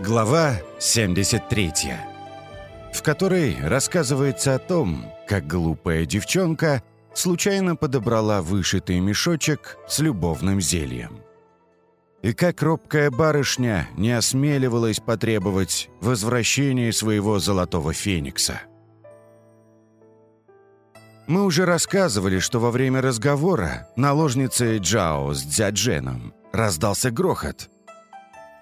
Глава 73, в которой рассказывается о том, как глупая девчонка случайно подобрала вышитый мешочек с любовным зельем. И как робкая барышня не осмеливалась потребовать возвращения своего золотого феникса. Мы уже рассказывали, что во время разговора наложницы Джао с Дзядженом раздался грохот –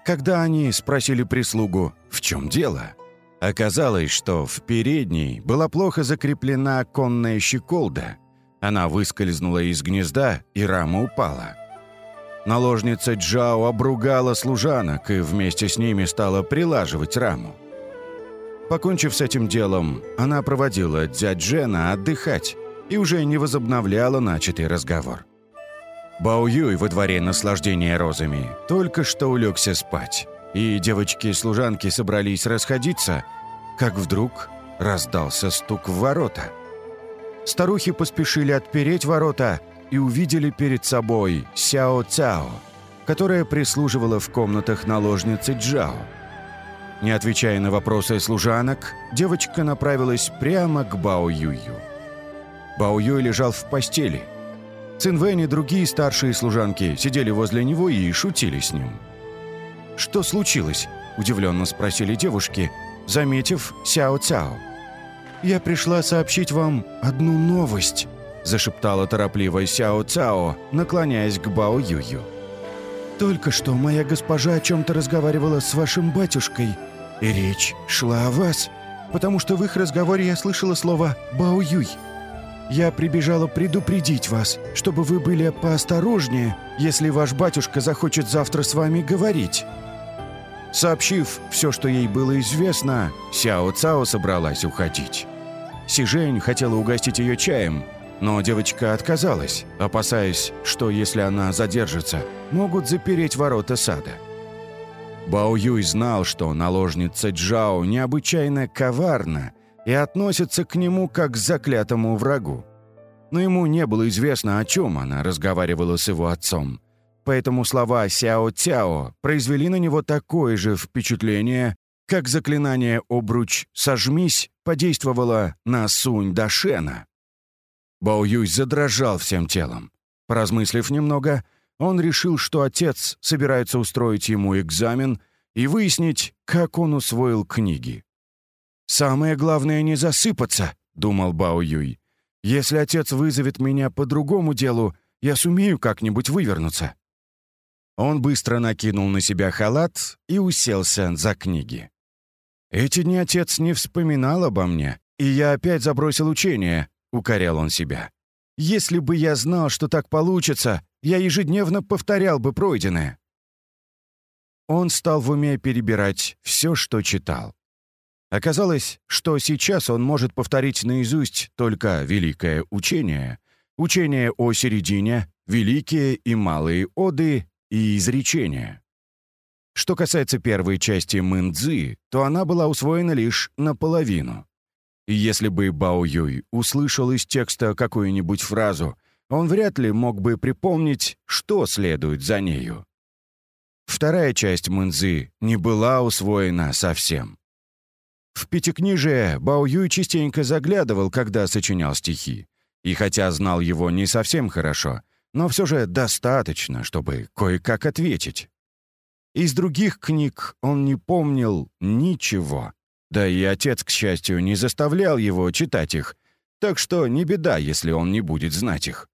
когда они спросили прислугу «в чем дело?», оказалось, что в передней была плохо закреплена конная щеколда. Она выскользнула из гнезда, и рама упала. Наложница Джао обругала служанок и вместе с ними стала прилаживать раму. Покончив с этим делом, она проводила дядь Джена отдыхать и уже не возобновляла начатый разговор. Бао Юй во дворе наслаждения розами только что улегся спать, и девочки-служанки собрались расходиться, как вдруг раздался стук в ворота. Старухи поспешили отпереть ворота и увидели перед собой Сяо Цао, которая прислуживала в комнатах наложницы Джао. Не отвечая на вопросы служанок, девочка направилась прямо к Бао Юю. Бао Юй лежал в постели – Цинвэнь и другие старшие служанки сидели возле него и шутили с ним. «Что случилось?» – удивленно спросили девушки, заметив Сяо Цао. «Я пришла сообщить вам одну новость», – зашептала торопливо Сяо Цао, наклоняясь к Бао Юю. «Только что моя госпожа о чем-то разговаривала с вашим батюшкой, и речь шла о вас, потому что в их разговоре я слышала слово «Бао Юй». Я прибежала предупредить вас, чтобы вы были поосторожнее, если ваш батюшка захочет завтра с вами говорить». Сообщив все, что ей было известно, Сяо Цао собралась уходить. Сижень хотела угостить ее чаем, но девочка отказалась, опасаясь, что если она задержится, могут запереть ворота сада. Бао Юй знал, что наложница Джао необычайно коварна и относится к нему как к заклятому врагу. Но ему не было известно, о чем она разговаривала с его отцом. Поэтому слова «Сяо Тяо» произвели на него такое же впечатление, как заклинание «Обруч сожмись» подействовало на Сунь Дашена. Бао Юй задрожал всем телом. Поразмыслив немного, он решил, что отец собирается устроить ему экзамен и выяснить, как он усвоил книги. «Самое главное не засыпаться», — думал Бао Юй. «Если отец вызовет меня по другому делу, я сумею как-нибудь вывернуться». Он быстро накинул на себя халат и уселся за книги. «Эти дни отец не вспоминал обо мне, и я опять забросил учение», — укорял он себя. «Если бы я знал, что так получится, я ежедневно повторял бы пройденное». Он стал в уме перебирать все, что читал. Оказалось, что сейчас он может повторить наизусть только великое учение, учение о середине, великие и малые оды и изречения. Что касается первой части Мэнцзы, то она была усвоена лишь наполовину. И если бы Бао Юй услышал из текста какую-нибудь фразу, он вряд ли мог бы припомнить, что следует за нею. Вторая часть Мэнцзы не была усвоена совсем. В пятикнижие Бао Юй частенько заглядывал, когда сочинял стихи. И хотя знал его не совсем хорошо, но все же достаточно, чтобы кое-как ответить. Из других книг он не помнил ничего. Да и отец, к счастью, не заставлял его читать их, так что не беда, если он не будет знать их.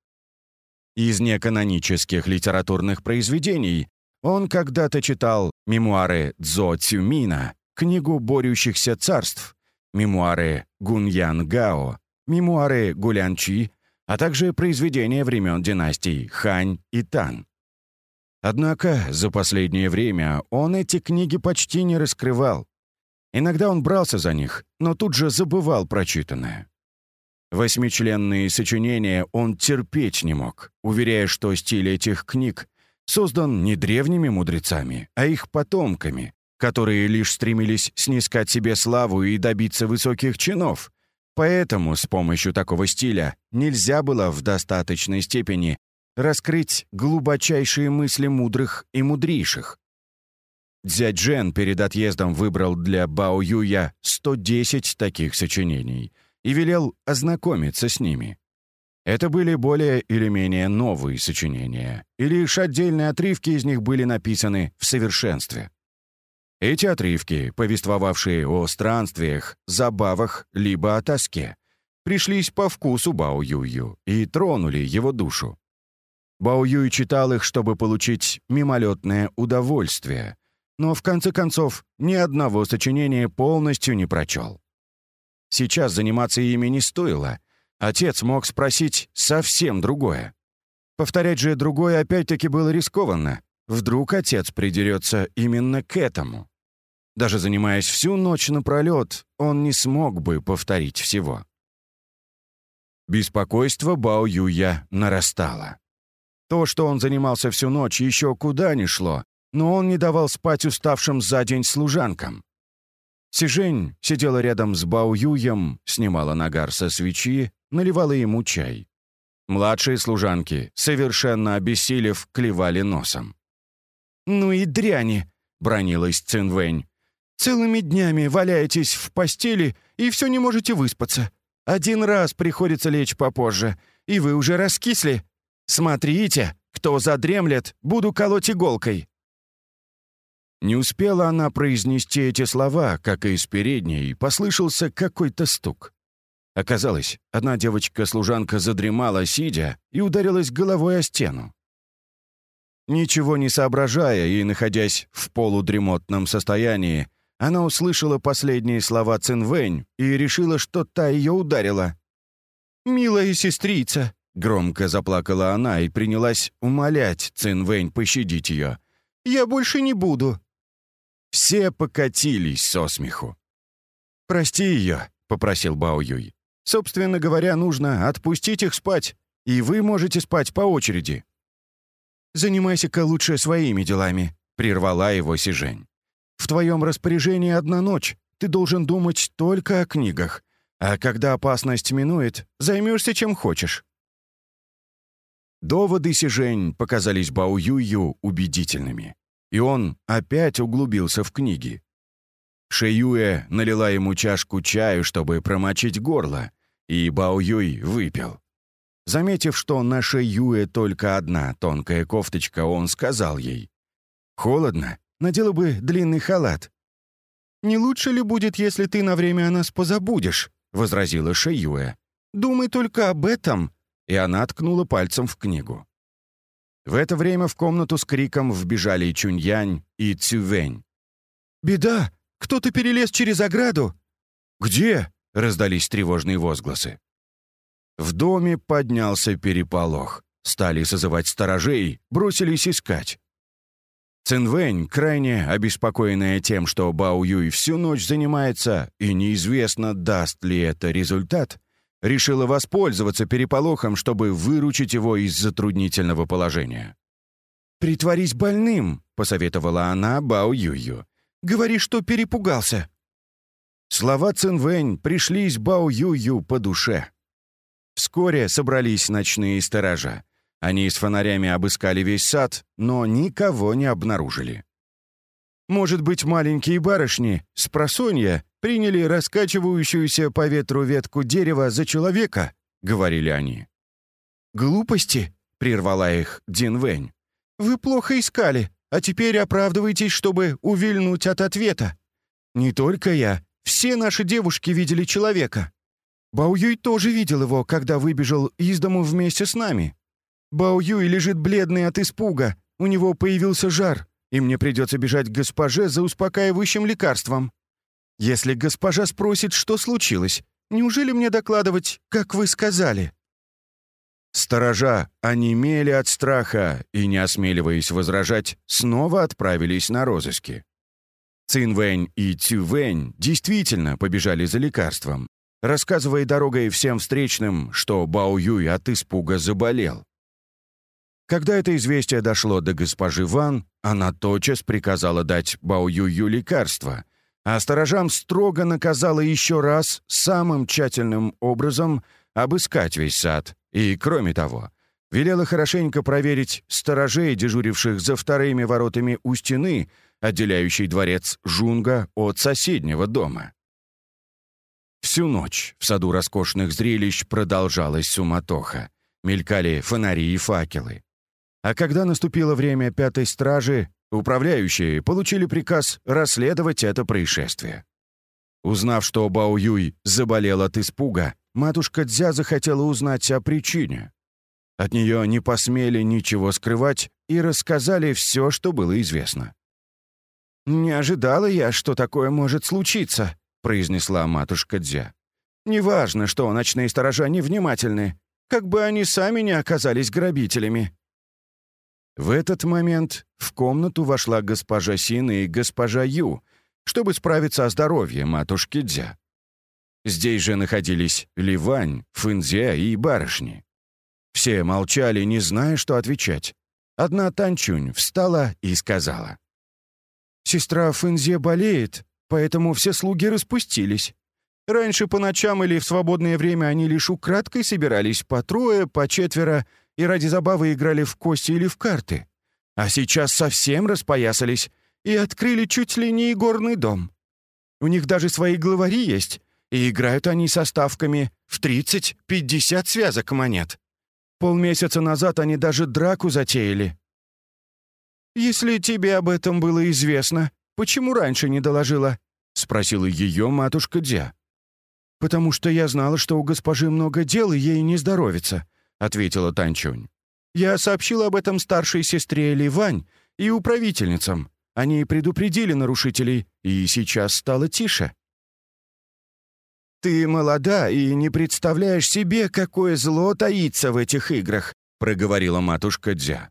Из неканонических литературных произведений он когда-то читал мемуары Цзо Цюмина книгу «Борющихся царств», мемуары Гуньян Гао, мемуары Гулянчи, а также произведения времен династий Хань и Тан. Однако за последнее время он эти книги почти не раскрывал. Иногда он брался за них, но тут же забывал прочитанное. Восьмичленные сочинения он терпеть не мог, уверяя, что стиль этих книг создан не древними мудрецами, а их потомками, которые лишь стремились снискать себе славу и добиться высоких чинов. Поэтому с помощью такого стиля нельзя было в достаточной степени раскрыть глубочайшие мысли мудрых и мудрейших. Дзяджен перед отъездом выбрал для Бао Юя 110 таких сочинений и велел ознакомиться с ними. Это были более или менее новые сочинения, и лишь отдельные отрывки из них были написаны в совершенстве. Эти отрывки, повествовавшие о странствиях, забавах либо о тоске, пришлись по вкусу Бао Юю и тронули его душу. Бао Юй читал их, чтобы получить мимолетное удовольствие, но в конце концов ни одного сочинения полностью не прочел. Сейчас заниматься ими не стоило. Отец мог спросить совсем другое. Повторять же другое опять-таки было рискованно. Вдруг отец придерется именно к этому. Даже занимаясь всю ночь напролет, он не смог бы повторить всего. Беспокойство Бао Юя нарастало. То, что он занимался всю ночь, еще куда ни шло, но он не давал спать уставшим за день служанкам. Сижень сидела рядом с Бао Юем, снимала нагар со свечи, наливала ему чай. Младшие служанки, совершенно обессилев, клевали носом. «Ну и дряни!» — бронилась Цинвэнь. «Целыми днями валяетесь в постели и все не можете выспаться. Один раз приходится лечь попозже, и вы уже раскисли. Смотрите, кто задремлет, буду колоть иголкой». Не успела она произнести эти слова, как из передней послышался какой-то стук. Оказалось, одна девочка-служанка задремала, сидя, и ударилась головой о стену. Ничего не соображая и находясь в полудремотном состоянии, она услышала последние слова Цинвэнь и решила, что та ее ударила. «Милая сестрица!» — громко заплакала она и принялась умолять Цинвэнь пощадить ее. «Я больше не буду. Все покатились со смеху. «Прости ее», — попросил Бао Юй. «Собственно говоря, нужно отпустить их спать, и вы можете спать по очереди». «Занимайся-ка лучше своими делами», — прервала его Сижень. «В твоем распоряжении одна ночь, ты должен думать только о книгах, а когда опасность минует, займешься чем хочешь». Доводы Сижень показались Бао Юю убедительными и он опять углубился в книги. Шеюэ налила ему чашку чаю, чтобы промочить горло, и Бао Юй выпил. Заметив, что на Шеюэ только одна тонкая кофточка, он сказал ей, «Холодно, надела бы длинный халат». «Не лучше ли будет, если ты на время о нас позабудешь?» — возразила Шеюэ. «Думай только об этом!» И она ткнула пальцем в книгу. В это время в комнату с криком вбежали Чуньянь и Цювень. «Беда! Кто-то перелез через ограду!» «Где?» — раздались тревожные возгласы. В доме поднялся переполох. Стали созывать сторожей, бросились искать. Цинвэнь, крайне обеспокоенная тем, что Бао Юй всю ночь занимается, и неизвестно, даст ли это результат, решила воспользоваться переполохом, чтобы выручить его из затруднительного положения. «Притворись больным», — посоветовала она Бао Юю. «Говори, что перепугался». Слова Цинвэнь пришлись Бао Юю по душе. Вскоре собрались ночные сторожа. Они с фонарями обыскали весь сад, но никого не обнаружили. Может быть, маленькие барышни с просонья приняли раскачивающуюся по ветру ветку дерева за человека», — говорили они. «Глупости», — прервала их Дин Вэнь. «Вы плохо искали, а теперь оправдываетесь, чтобы увильнуть от ответа. Не только я, все наши девушки видели человека. Бао Юй тоже видел его, когда выбежал из дому вместе с нами. Бао Юй лежит бледный от испуга, у него появился жар, и мне придется бежать к госпоже за успокаивающим лекарством. Если госпожа спросит, что случилось, неужели мне докладывать, как вы сказали?» Сторожа онемели от страха и, не осмеливаясь возражать, снова отправились на розыски. Цинвэнь и Цювэнь действительно побежали за лекарством, рассказывая дорогой всем встречным, что Бао Юй от испуга заболел. Когда это известие дошло до госпожи Ван, она тотчас приказала дать Бао Юю лекарство, а сторожам строго наказала еще раз самым тщательным образом обыскать весь сад. И, кроме того, велела хорошенько проверить сторожей, дежуривших за вторыми воротами у стены, отделяющей дворец Жунга от соседнего дома. Всю ночь в саду роскошных зрелищ продолжалась суматоха. Мелькали фонари и факелы. А когда наступило время пятой стражи, управляющие получили приказ расследовать это происшествие. Узнав, что Бао Юй заболел от испуга, матушка Дзя захотела узнать о причине. От нее не посмели ничего скрывать и рассказали все, что было известно. «Не ожидала я, что такое может случиться», — произнесла матушка Дзя. «Неважно, что ночные сторожа невнимательны, как бы они сами не оказались грабителями». В этот момент в комнату вошла госпожа Син и госпожа Ю, чтобы справиться о здоровье матушки Дзя. Здесь же находились Ливань, Фэнзе и барышни. Все молчали, не зная, что отвечать. Одна Танчунь встала и сказала. «Сестра Фэнзе болеет, поэтому все слуги распустились. Раньше по ночам или в свободное время они лишь украдкой собирались по трое, по четверо и ради забавы играли в кости или в карты. А сейчас совсем распоясались и открыли чуть ли не игорный дом. У них даже свои главари есть, и играют они со ставками в 30-50 связок монет. Полмесяца назад они даже драку затеяли. «Если тебе об этом было известно, почему раньше не доложила?» — спросила ее матушка Дзя. «Потому что я знала, что у госпожи много дел, и ей не здоровится», — ответила Танчунь. «Я сообщила об этом старшей сестре Ливань и управительницам. Они предупредили нарушителей, и сейчас стало тише». «Ты молода и не представляешь себе, какое зло таится в этих играх», — проговорила матушка Дзя.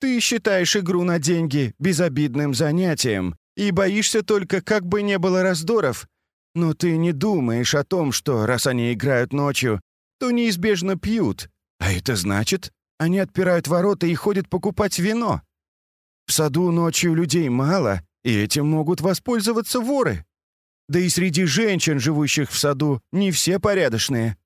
«Ты считаешь игру на деньги безобидным занятием и боишься только, как бы не было раздоров, но ты не думаешь о том, что, раз они играют ночью, то неизбежно пьют. А это значит, они отпирают ворота и ходят покупать вино. В саду ночью людей мало, и этим могут воспользоваться воры. Да и среди женщин, живущих в саду, не все порядочные.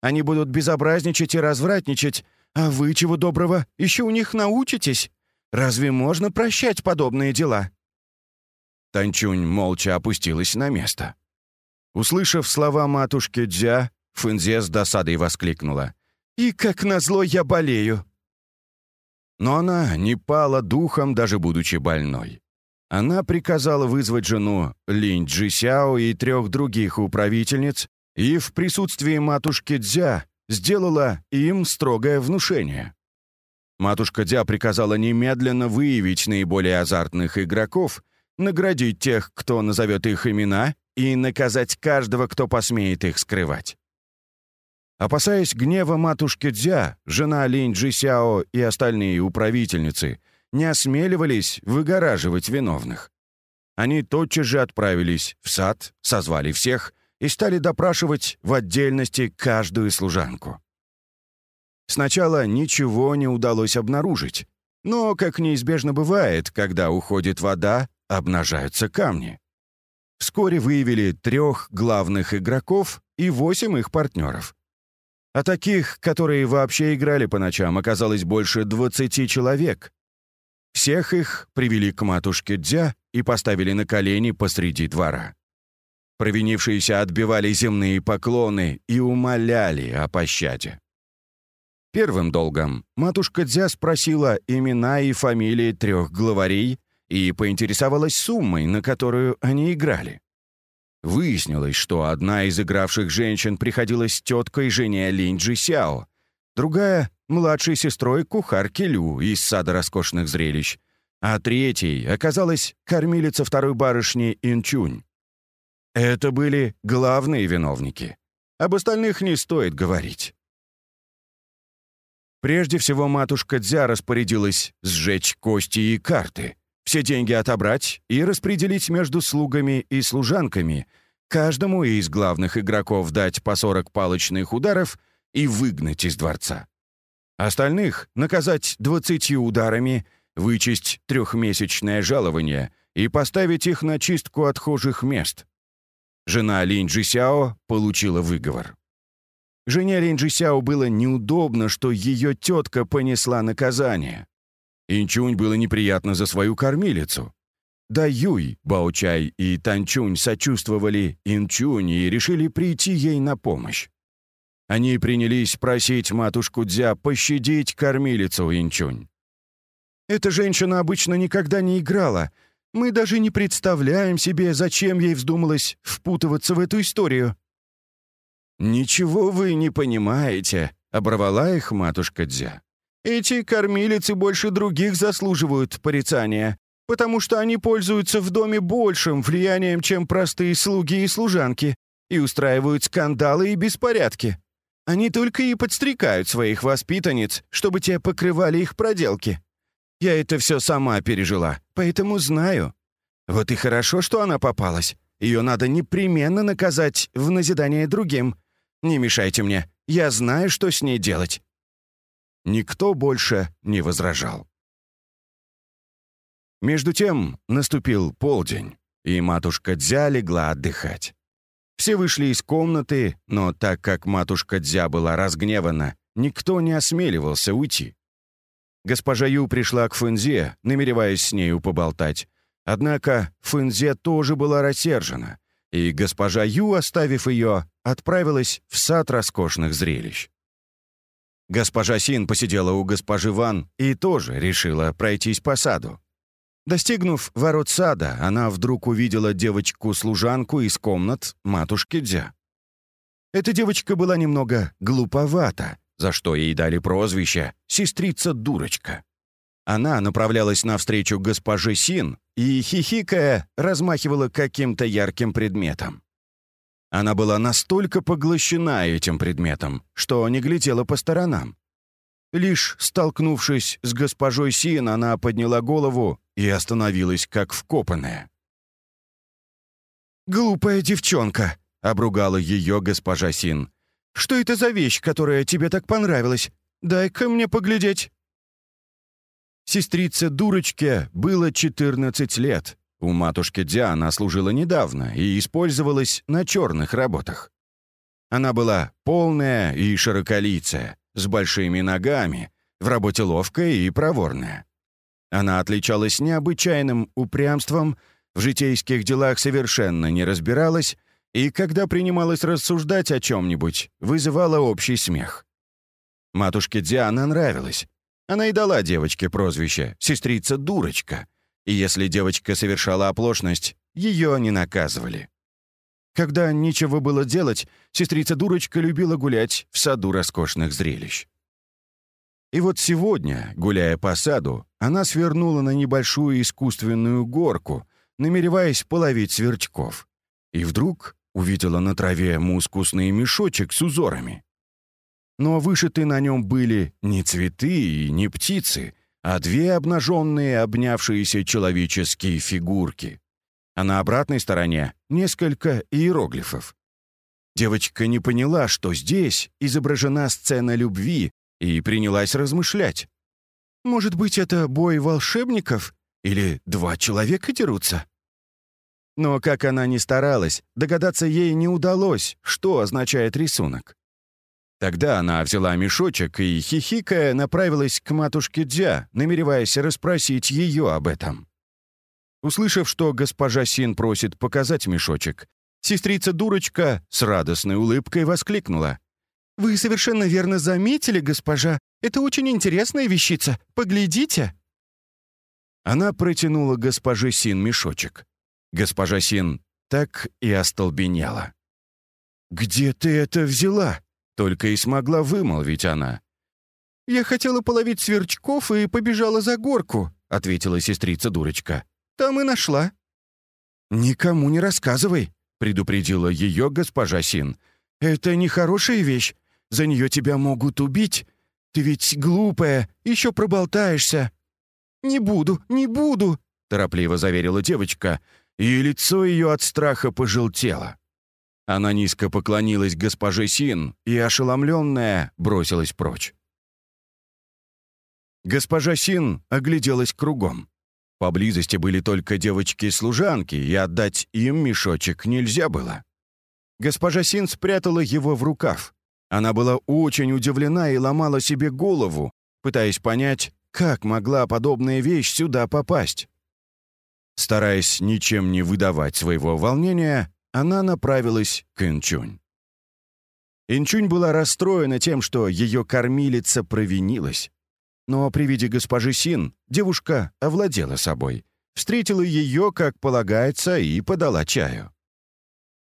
Они будут безобразничать и развратничать, а вы, чего доброго, еще у них научитесь. Разве можно прощать подобные дела?» Танчунь молча опустилась на место. Услышав слова матушки Дзя, Фэнзе с досадой воскликнула. «И как назло я болею!» Но она не пала духом, даже будучи больной. Она приказала вызвать жену Линь Джисяо и трех других управительниц и в присутствии матушки Дзя сделала им строгое внушение. Матушка Дзя приказала немедленно выявить наиболее азартных игроков, наградить тех, кто назовет их имена, и наказать каждого, кто посмеет их скрывать. Опасаясь гнева матушки Дзя, жена Линь Джисяо и остальные управительницы не осмеливались выгораживать виновных. Они тотчас же отправились в сад, созвали всех и стали допрашивать в отдельности каждую служанку. Сначала ничего не удалось обнаружить, но, как неизбежно бывает, когда уходит вода, обнажаются камни вскоре выявили трех главных игроков и восемь их партнеров. А таких, которые вообще играли по ночам, оказалось больше 20 человек. Всех их привели к матушке Дзя и поставили на колени посреди двора. Провинившиеся отбивали земные поклоны и умоляли о пощаде. Первым долгом матушка Дзя спросила имена и фамилии трех главарей и поинтересовалась суммой, на которую они играли. Выяснилось, что одна из игравших женщин приходилась теткой жене Линь Джи Сяо, другая — младшей сестрой кухарки Лю из сада роскошных зрелищ, а третьей оказалась кормилица второй барышни Инчунь. Это были главные виновники. Об остальных не стоит говорить. Прежде всего матушка Дзя распорядилась сжечь кости и карты — все деньги отобрать и распределить между слугами и служанками, каждому из главных игроков дать по 40 палочных ударов и выгнать из дворца. Остальных наказать 20 ударами, вычесть трехмесячное жалование и поставить их на чистку отхожих мест. Жена Линь Джисяо получила выговор. Жене Линь Джисяо было неудобно, что ее тетка понесла наказание. Инчунь было неприятно за свою кормилицу. Даюй, Баучай и Танчунь сочувствовали Инчунь и решили прийти ей на помощь. Они принялись просить матушку Дзя пощадить кормилицу Инчунь. «Эта женщина обычно никогда не играла. Мы даже не представляем себе, зачем ей вздумалось впутываться в эту историю». «Ничего вы не понимаете», — оборвала их матушка Дзя. «Эти кормилицы больше других заслуживают порицания, потому что они пользуются в доме большим влиянием, чем простые слуги и служанки, и устраивают скандалы и беспорядки. Они только и подстрекают своих воспитанниц, чтобы те покрывали их проделки. Я это все сама пережила, поэтому знаю. Вот и хорошо, что она попалась. Ее надо непременно наказать в назидание другим. Не мешайте мне, я знаю, что с ней делать». Никто больше не возражал. Между тем наступил полдень, и матушка Дзя легла отдыхать. Все вышли из комнаты, но так как матушка Дзя была разгневана, никто не осмеливался уйти. Госпожа Ю пришла к Фэнзе, намереваясь с нею поболтать. Однако Фэнзе тоже была рассержена, и госпожа Ю, оставив ее, отправилась в сад роскошных зрелищ. Госпожа Син посидела у госпожи Ван и тоже решила пройтись по саду. Достигнув ворот сада, она вдруг увидела девочку-служанку из комнат матушки Дзя. Эта девочка была немного глуповата, за что ей дали прозвище «сестрица-дурочка». Она направлялась навстречу госпоже Син и, хихикая, размахивала каким-то ярким предметом. Она была настолько поглощена этим предметом, что не глядела по сторонам. Лишь столкнувшись с госпожой Син, она подняла голову и остановилась как вкопанная. «Глупая девчонка!» — обругала ее госпожа Син. «Что это за вещь, которая тебе так понравилась? Дай-ка мне поглядеть!» Сестрице дурочке было 14 лет. У матушки Диана служила недавно и использовалась на черных работах. Она была полная и широколицая, с большими ногами, в работе ловкая и проворная. Она отличалась необычайным упрямством, в житейских делах совершенно не разбиралась и, когда принималась рассуждать о чем-нибудь, вызывала общий смех. Матушке Диана нравилась. Она и дала девочке прозвище «сестрица-дурочка», и если девочка совершала оплошность, ее не наказывали. Когда нечего было делать, сестрица-дурочка любила гулять в саду роскошных зрелищ. И вот сегодня, гуляя по саду, она свернула на небольшую искусственную горку, намереваясь половить сверчков. И вдруг увидела на траве мускусный мешочек с узорами. Но вышиты на нем были не цветы и не птицы, а две обнаженные, обнявшиеся человеческие фигурки а на обратной стороне несколько иероглифов. Девочка не поняла, что здесь изображена сцена любви, и принялась размышлять. Может быть, это бой волшебников? Или два человека дерутся? Но как она ни старалась, догадаться ей не удалось, что означает рисунок. Тогда она взяла мешочек и, хихикая, направилась к матушке Дзя, намереваясь расспросить ее об этом. Услышав, что госпожа Син просит показать мешочек, сестрица-дурочка с радостной улыбкой воскликнула. «Вы совершенно верно заметили, госпожа. Это очень интересная вещица. Поглядите!» Она протянула госпоже Син мешочек. Госпожа Син так и остолбенела. «Где ты это взяла?» — только и смогла вымолвить она. «Я хотела половить сверчков и побежала за горку», — ответила сестрица-дурочка. Там и нашла». «Никому не рассказывай», — предупредила ее госпожа Син. «Это нехорошая вещь. За нее тебя могут убить. Ты ведь глупая, еще проболтаешься». «Не буду, не буду», — торопливо заверила девочка, и лицо ее от страха пожелтело. Она низко поклонилась госпоже Син и, ошеломленная, бросилась прочь. Госпожа Син огляделась кругом. Поблизости были только девочки-служанки, и отдать им мешочек нельзя было. Госпожа Син спрятала его в рукав. Она была очень удивлена и ломала себе голову, пытаясь понять, как могла подобная вещь сюда попасть. Стараясь ничем не выдавать своего волнения, она направилась к Инчунь. Инчунь была расстроена тем, что ее кормилица провинилась. Но при виде госпожи Син девушка овладела собой, встретила ее, как полагается, и подала чаю.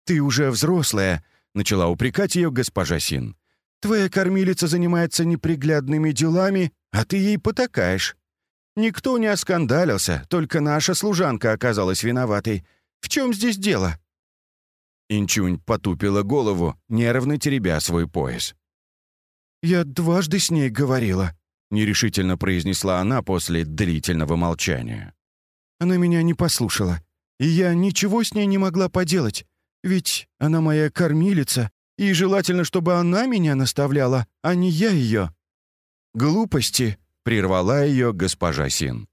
«Ты уже взрослая», — начала упрекать ее госпожа Син. «Твоя кормилица занимается неприглядными делами, а ты ей потакаешь. Никто не оскандалился, только наша служанка оказалась виноватой. В чем здесь дело?» Инчунь потупила голову, нервно теребя свой пояс. «Я дважды с ней говорила», — нерешительно произнесла она после длительного молчания. «Она меня не послушала, и я ничего с ней не могла поделать, ведь она моя кормилица, и желательно, чтобы она меня наставляла, а не я ее». «Глупости», — прервала ее госпожа Син.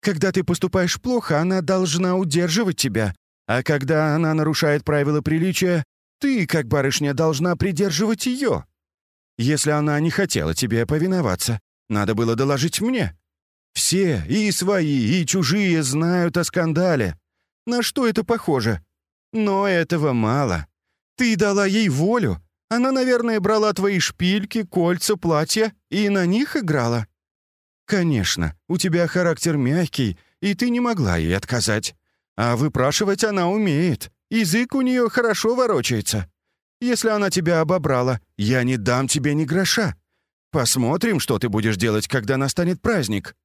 «Когда ты поступаешь плохо, она должна удерживать тебя, а когда она нарушает правила приличия, ты, как барышня, должна придерживать ее. Если она не хотела тебе повиноваться, надо было доложить мне. Все, и свои, и чужие, знают о скандале. На что это похоже? Но этого мало. Ты дала ей волю. Она, наверное, брала твои шпильки, кольца, платья и на них играла. Конечно, у тебя характер мягкий, и ты не могла ей отказать. А выпрашивать она умеет. Язык у нее хорошо ворочается. Если она тебя обобрала, я не дам тебе ни гроша. Посмотрим, что ты будешь делать, когда настанет праздник».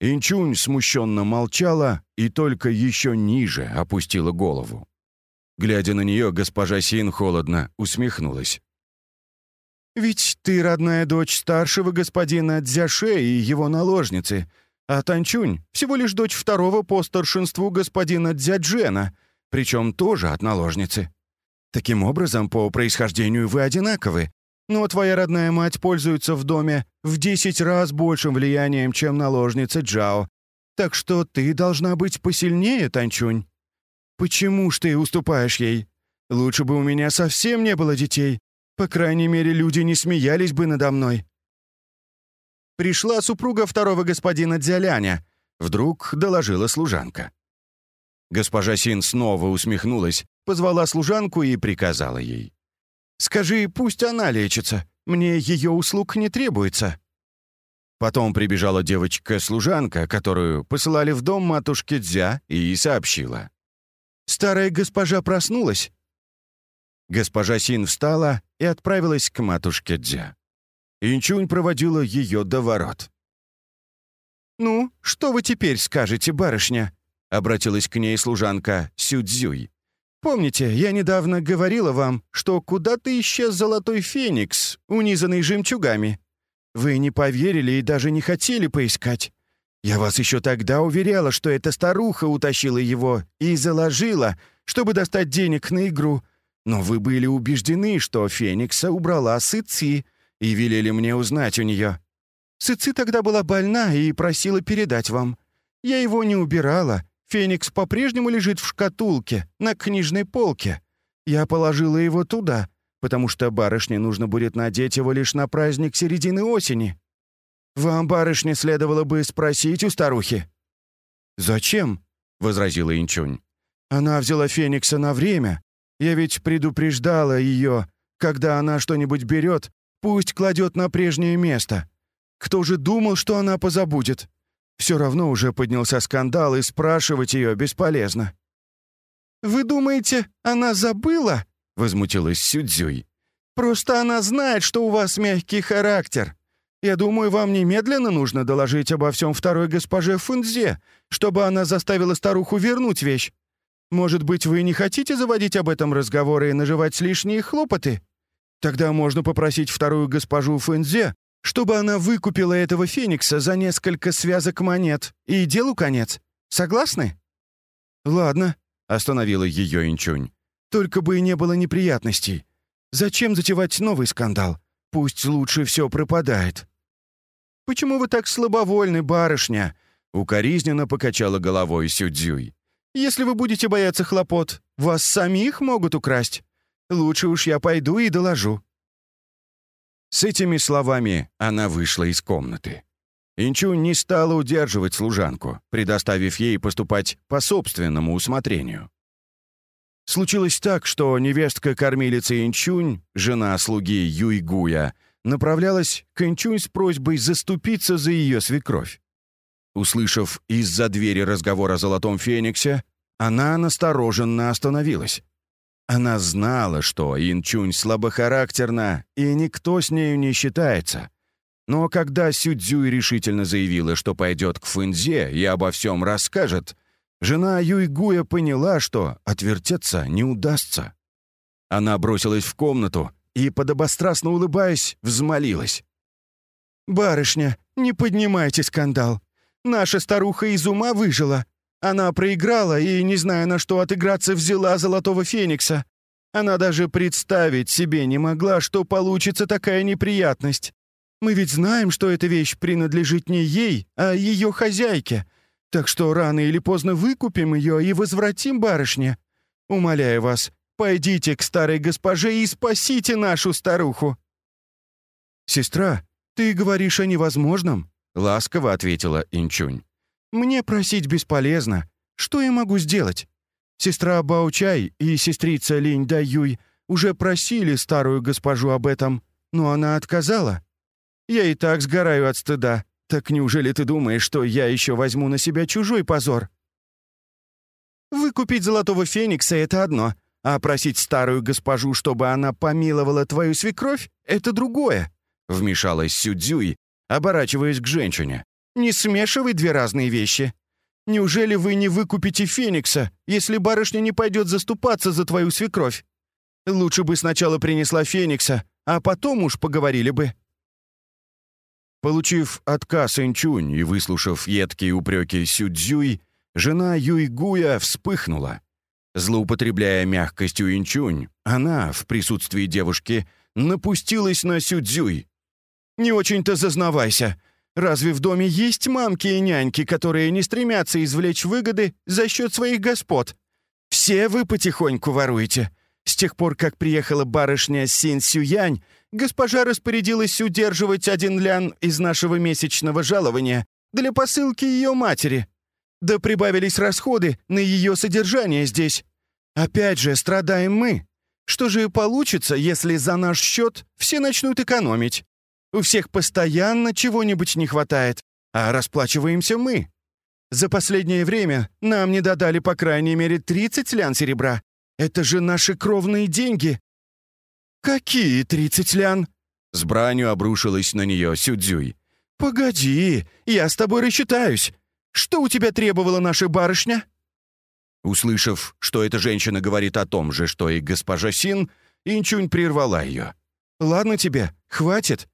Инчунь смущенно молчала и только еще ниже опустила голову. Глядя на нее, госпожа Син холодно усмехнулась. «Ведь ты родная дочь старшего господина Дзяше и его наложницы, а Танчунь — всего лишь дочь второго по старшинству господина Дзяджена, причем тоже от наложницы. Таким образом, по происхождению вы одинаковы, но твоя родная мать пользуется в доме в десять раз большим влиянием, чем наложница Джао, так что ты должна быть посильнее, Танчунь. Почему ж ты уступаешь ей? Лучше бы у меня совсем не было детей. По крайней мере, люди не смеялись бы надо мной пришла супруга второго господина Дзяляня», — вдруг доложила служанка. Госпожа Син снова усмехнулась, позвала служанку и приказала ей. «Скажи, пусть она лечится, мне ее услуг не требуется». Потом прибежала девочка-служанка, которую посылали в дом матушки Дзя, и сообщила. «Старая госпожа проснулась». Госпожа Син встала и отправилась к матушке Дзя. Инчунь проводила ее до ворот. «Ну, что вы теперь скажете, барышня?» — обратилась к ней служанка Сюдзюй. «Помните, я недавно говорила вам, что куда-то исчез золотой феникс, унизанный жемчугами. Вы не поверили и даже не хотели поискать. Я вас еще тогда уверяла, что эта старуха утащила его и заложила, чтобы достать денег на игру. Но вы были убеждены, что феникса убрала Сыци, и велели мне узнать у нее. Сыци тогда была больна и просила передать вам. Я его не убирала. Феникс по-прежнему лежит в шкатулке, на книжной полке. Я положила его туда, потому что барышне нужно будет надеть его лишь на праздник середины осени. Вам, барышне, следовало бы спросить у старухи». «Зачем?» — возразила Инчунь. «Она взяла Феникса на время. Я ведь предупреждала ее, когда она что-нибудь берет, Пусть кладет на прежнее место. Кто же думал, что она позабудет? Все равно уже поднялся скандал, и спрашивать ее бесполезно. «Вы думаете, она забыла?» — возмутилась Сюдзюй. «Просто она знает, что у вас мягкий характер. Я думаю, вам немедленно нужно доложить обо всем второй госпоже Фунзе, чтобы она заставила старуху вернуть вещь. Может быть, вы не хотите заводить об этом разговоры и наживать лишние хлопоты?» Тогда можно попросить вторую госпожу Фэнзе, чтобы она выкупила этого феникса за несколько связок монет, и делу конец. Согласны?» «Ладно», — остановила ее Инчунь. «Только бы и не было неприятностей. Зачем затевать новый скандал? Пусть лучше все пропадает». «Почему вы так слабовольны, барышня?» — укоризненно покачала головой Сюдзюй. «Если вы будете бояться хлопот, вас самих могут украсть. Лучше уж я пойду и доложу». С этими словами она вышла из комнаты. Инчунь не стала удерживать служанку, предоставив ей поступать по собственному усмотрению. Случилось так, что невестка-кормилица Инчунь, жена слуги Юйгуя, направлялась к Инчунь с просьбой заступиться за ее свекровь. Услышав из-за двери разговор о Золотом Фениксе, она настороженно остановилась. Она знала, что Инчунь слабохарактерна, и никто с нею не считается — но когда Сюдзюй решительно заявила, что пойдет к Фэнзе и обо всем расскажет, жена Юйгуя поняла, что отвертеться не удастся. Она бросилась в комнату и, подобострастно улыбаясь, взмолилась. «Барышня, не поднимайте скандал. Наша старуха из ума выжила. Она проиграла и, не зная на что отыграться, взяла Золотого Феникса. Она даже представить себе не могла, что получится такая неприятность. Мы ведь знаем, что эта вещь принадлежит не ей, а ее хозяйке. Так что рано или поздно выкупим ее и возвратим барышне. Умоляю вас, пойдите к старой госпоже и спасите нашу старуху». «Сестра, ты говоришь о невозможном?» — ласково ответила Инчунь. «Мне просить бесполезно. Что я могу сделать? Сестра Баучай и сестрица Линь Даюй уже просили старую госпожу об этом, но она отказала. Я и так сгораю от стыда. Так неужели ты думаешь, что я еще возьму на себя чужой позор?» «Выкупить золотого феникса — это одно, а просить старую госпожу, чтобы она помиловала твою свекровь — это другое», — вмешалась Сюдзюй, оборачиваясь к женщине. «Не смешивай две разные вещи. Неужели вы не выкупите феникса, если барышня не пойдет заступаться за твою свекровь? Лучше бы сначала принесла феникса, а потом уж поговорили бы». Получив отказ Инчунь и выслушав едкие упреки Сюдзюй, жена Юйгуя вспыхнула. Злоупотребляя мягкостью Инчунь, она, в присутствии девушки, напустилась на Сюдзюй. «Не очень-то зазнавайся. Разве в доме есть мамки и няньки, которые не стремятся извлечь выгоды за счет своих господ? Все вы потихоньку воруете. С тех пор, как приехала барышня Син Сюянь, госпожа распорядилась удерживать один лян из нашего месячного жалования для посылки ее матери. Да прибавились расходы на ее содержание здесь. Опять же, страдаем мы. Что же получится, если за наш счет все начнут экономить? У всех постоянно чего-нибудь не хватает, а расплачиваемся мы. За последнее время нам не додали по крайней мере 30 лян серебра. Это же наши кровные деньги, «Какие тридцать лян?» С бранью обрушилась на нее Сюдзюй. «Погоди, я с тобой рассчитаюсь. Что у тебя требовала наша барышня?» Услышав, что эта женщина говорит о том же, что и госпожа Син, Инчунь прервала ее. «Ладно тебе, хватит.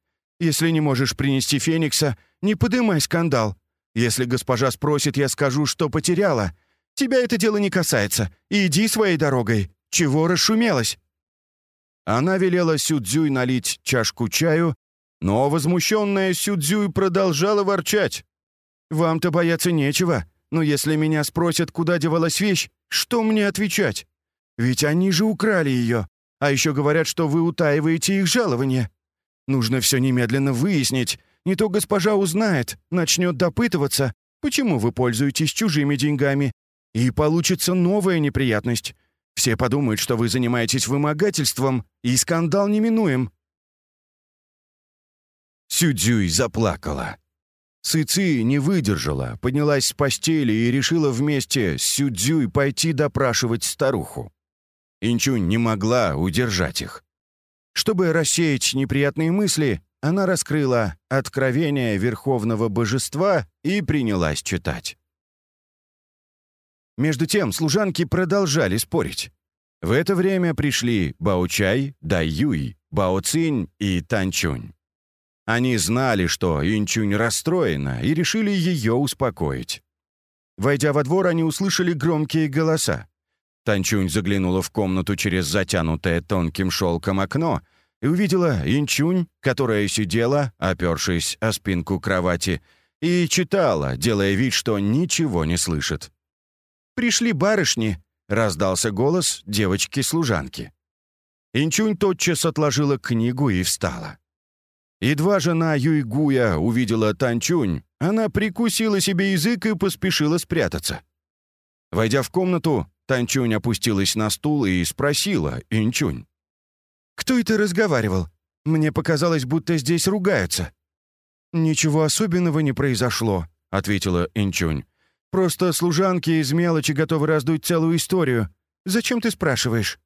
Если не можешь принести Феникса, не подымай скандал. Если госпожа спросит, я скажу, что потеряла. Тебя это дело не касается. Иди своей дорогой. Чего расшумелась?» Она велела Сюдзюй налить чашку чаю, но возмущенная Сюдзюй продолжала ворчать. «Вам-то бояться нечего, но если меня спросят, куда девалась вещь, что мне отвечать? Ведь они же украли ее, а еще говорят, что вы утаиваете их жалование. Нужно все немедленно выяснить, не то госпожа узнает, начнет допытываться, почему вы пользуетесь чужими деньгами, и получится новая неприятность. Все подумают, что вы занимаетесь вымогательством, и скандал неминуем». Сюдзюй заплакала. Сыци не выдержала, поднялась с постели и решила вместе с Сюдзюй пойти допрашивать старуху. Инчунь не могла удержать их. Чтобы рассеять неприятные мысли, она раскрыла «Откровение Верховного Божества» и принялась читать. Между тем служанки продолжали спорить. В это время пришли Баучай, Дайюй, Баоцинь и Танчунь. Они знали, что Инчунь расстроена, и решили ее успокоить. Войдя во двор, они услышали громкие голоса. Танчунь заглянула в комнату через затянутое тонким шелком окно и увидела Инчунь, которая сидела, опершись о спинку кровати, и читала, делая вид, что ничего не слышит. «Пришли барышни», — раздался голос девочки-служанки. Инчунь тотчас отложила книгу и встала. Едва жена Юйгуя увидела Танчунь, она прикусила себе язык и поспешила спрятаться. Войдя в комнату, Танчунь опустилась на стул и спросила Инчунь. «Кто это разговаривал? Мне показалось, будто здесь ругаются». «Ничего особенного не произошло», — ответила Инчунь. «Просто служанки из мелочи готовы раздуть целую историю. Зачем ты спрашиваешь?»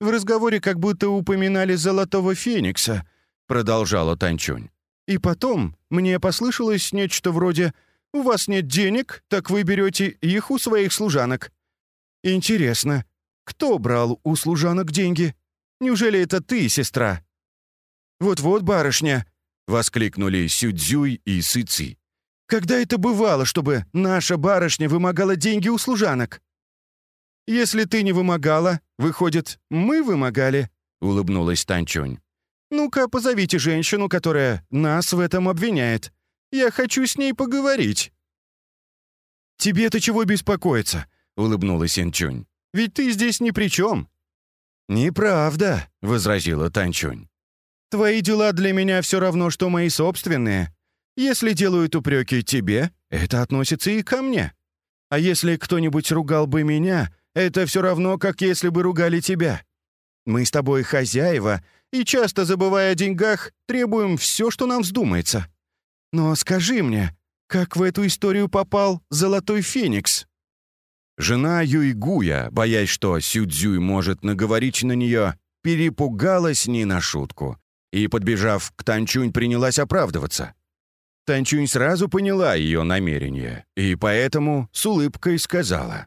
«В разговоре как будто упоминали Золотого Феникса», — продолжала Танчунь. «И потом мне послышалось нечто вроде «У вас нет денег, так вы берете их у своих служанок». «Интересно, кто брал у служанок деньги? Неужели это ты, сестра?» «Вот-вот, барышня!» — воскликнули Сюдзюй и Сыци. «Когда это бывало, чтобы наша барышня вымогала деньги у служанок?» «Если ты не вымогала, выходит, мы вымогали?» — улыбнулась Танчунь. «Ну-ка, позовите женщину, которая нас в этом обвиняет. Я хочу с ней поговорить». «Тебе-то чего беспокоиться?» — улыбнулась Инчунь. «Ведь ты здесь ни при чем». «Неправда», — возразила Танчунь. «Твои дела для меня все равно, что мои собственные. Если делают упреки тебе, это относится и ко мне. А если кто-нибудь ругал бы меня, это все равно, как если бы ругали тебя. Мы с тобой хозяева, и часто, забывая о деньгах, требуем все, что нам вздумается. Но скажи мне, как в эту историю попал Золотой Феникс?» Жена Юйгуя, боясь, что Сюдзюй может наговорить на нее, перепугалась не на шутку и, подбежав к Танчунь, принялась оправдываться. Танчунь сразу поняла ее намерение и поэтому с улыбкой сказала.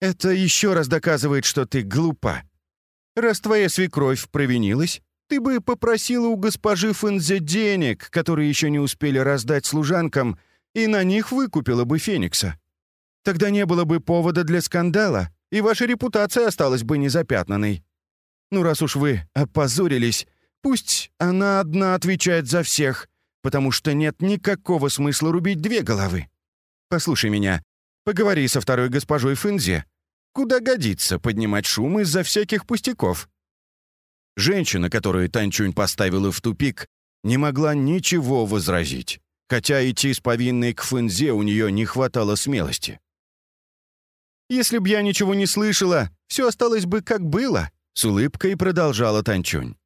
«Это еще раз доказывает, что ты глупа. Раз твоя свекровь провинилась, ты бы попросила у госпожи Фэнзе денег, которые еще не успели раздать служанкам, и на них выкупила бы Феникса. Тогда не было бы повода для скандала, и ваша репутация осталась бы незапятнанной. Ну, раз уж вы опозорились, пусть она одна отвечает за всех, потому что нет никакого смысла рубить две головы. Послушай меня, поговори со второй госпожой Фэнзе. Куда годится поднимать шум из-за всяких пустяков?» Женщина, которую Танчунь поставила в тупик, не могла ничего возразить, хотя идти с повинной к Фэнзе у нее не хватало смелости. «Если б я ничего не слышала, все осталось бы как было», — с улыбкой продолжала Танчунь.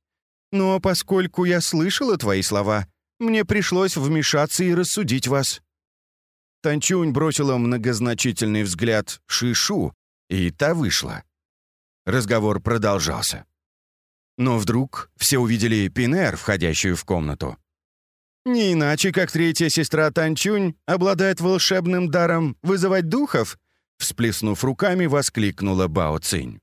«Но поскольку я слышала твои слова, мне пришлось вмешаться и рассудить вас». Танчунь бросила многозначительный взгляд Шишу, и та вышла. Разговор продолжался. Но вдруг все увидели Пинер, входящую в комнату. «Не иначе, как третья сестра Танчунь обладает волшебным даром вызывать духов?» Всплеснув руками, воскликнула Бао Цинь.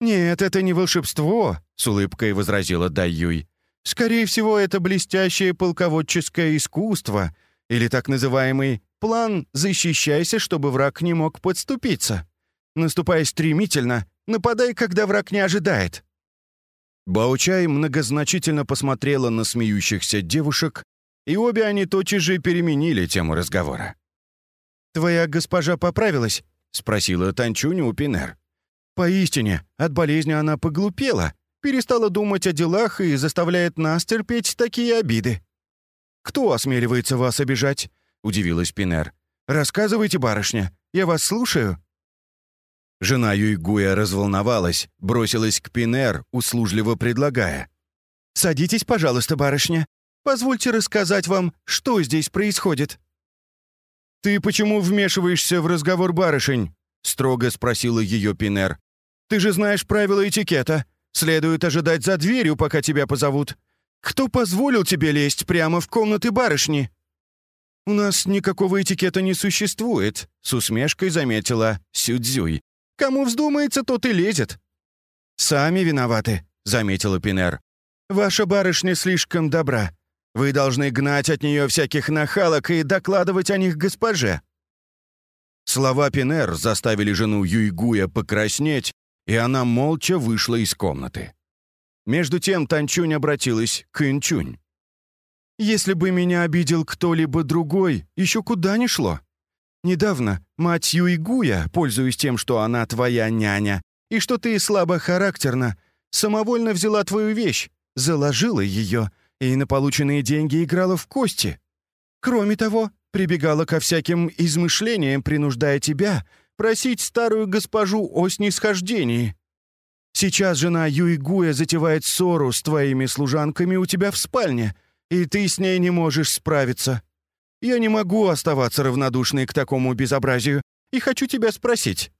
«Нет, это не волшебство», — с улыбкой возразила Даюй. «Скорее всего, это блестящее полководческое искусство или так называемый план «защищайся, чтобы враг не мог подступиться». Наступай стремительно, нападай, когда враг не ожидает». Баучай многозначительно посмотрела на смеющихся девушек, и обе они тотчас же переменили тему разговора. «Твоя госпожа поправилась?» — спросила Танчунь у Пинер. «Поистине, от болезни она поглупела, перестала думать о делах и заставляет нас терпеть такие обиды». «Кто осмеливается вас обижать?» — удивилась Пинер. «Рассказывайте, барышня, я вас слушаю». Жена Юйгуя разволновалась, бросилась к Пинер, услужливо предлагая. «Садитесь, пожалуйста, барышня. Позвольте рассказать вам, что здесь происходит». «Ты почему вмешиваешься в разговор барышень?» — строго спросила ее Пинер. «Ты же знаешь правила этикета. Следует ожидать за дверью, пока тебя позовут. Кто позволил тебе лезть прямо в комнаты барышни?» «У нас никакого этикета не существует», — с усмешкой заметила Сюдзюй, Кому вздумается, тот и лезет». «Сами виноваты», — заметила Пинер. «Ваша барышня слишком добра. Вы должны гнать от нее всяких нахалок и докладывать о них госпоже». Слова Пинер заставили жену Юйгуя покраснеть, и она молча вышла из комнаты. Между тем Танчунь обратилась к Инчунь. «Если бы меня обидел кто-либо другой, еще куда ни шло. Недавно мать Юйгуя, пользуясь тем, что она твоя няня, и что ты слабохарактерна, самовольно взяла твою вещь, заложила ее и на полученные деньги играла в кости. Кроме того, прибегала ко всяким измышлениям, принуждая тебя просить старую госпожу о снисхождении. Сейчас жена Юйгуя затевает ссору с твоими служанками у тебя в спальне, и ты с ней не можешь справиться. Я не могу оставаться равнодушной к такому безобразию и хочу тебя спросить.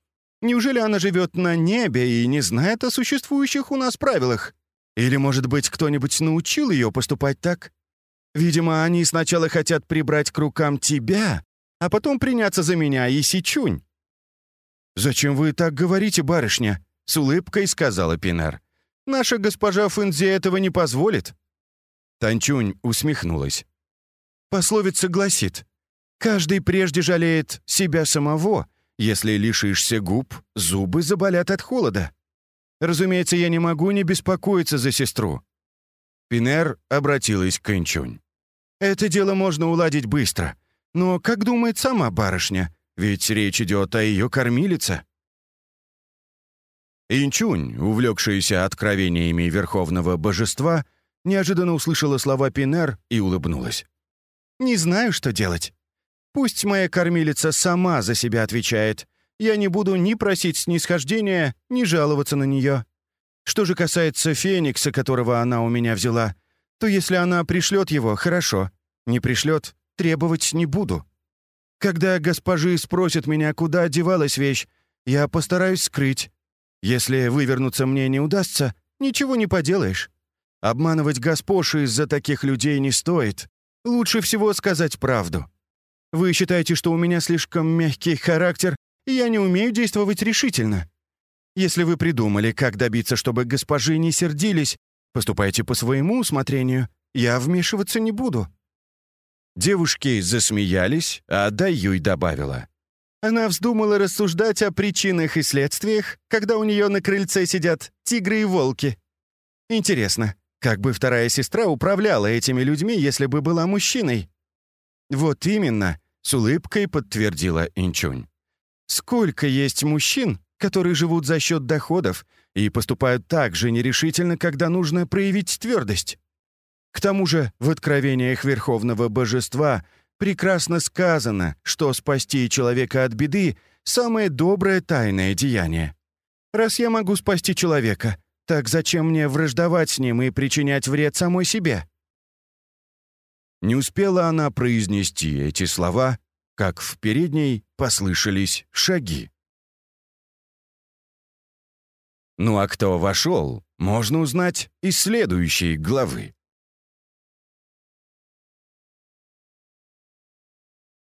Неужели она живет на небе и не знает о существующих у нас правилах? Или, может быть, кто-нибудь научил ее поступать так? Видимо, они сначала хотят прибрать к рукам тебя, а потом приняться за меня и Сичунь». «Зачем вы так говорите, барышня?» — с улыбкой сказала Пинар. «Наша госпожа Фэнзи этого не позволит». Танчунь усмехнулась. Пословица гласит, «Каждый прежде жалеет себя самого, если лишишься губ, зубы заболят от холода». Разумеется, я не могу не беспокоиться за сестру». Пинер обратилась к Инчунь. «Это дело можно уладить быстро. Но как думает сама барышня? Ведь речь идет о ее кормилице». Инчунь, увлекшаяся откровениями верховного божества, неожиданно услышала слова Пинер и улыбнулась. «Не знаю, что делать. Пусть моя кормилица сама за себя отвечает. Я не буду ни просить снисхождения, ни жаловаться на нее. Что же касается Феникса, которого она у меня взяла, то если она пришлет его, хорошо. Не пришлет, требовать не буду. Когда госпожи спросят меня, куда одевалась вещь, я постараюсь скрыть. Если вывернуться мне не удастся, ничего не поделаешь. Обманывать госпоши из-за таких людей не стоит. Лучше всего сказать правду. Вы считаете, что у меня слишком мягкий характер, я не умею действовать решительно. Если вы придумали, как добиться, чтобы госпожи не сердились, поступайте по своему усмотрению. Я вмешиваться не буду». Девушки засмеялись, а Даюй добавила. Она вздумала рассуждать о причинах и следствиях, когда у нее на крыльце сидят тигры и волки. Интересно, как бы вторая сестра управляла этими людьми, если бы была мужчиной? Вот именно, с улыбкой подтвердила Инчунь. Сколько есть мужчин, которые живут за счет доходов и поступают так же нерешительно, когда нужно проявить твердость? К тому же в откровениях Верховного Божества прекрасно сказано, что спасти человека от беды — самое доброе тайное деяние. Раз я могу спасти человека, так зачем мне враждовать с ним и причинять вред самой себе? Не успела она произнести эти слова, как в передней послышались шаги. Ну а кто вошел, можно узнать из следующей главы.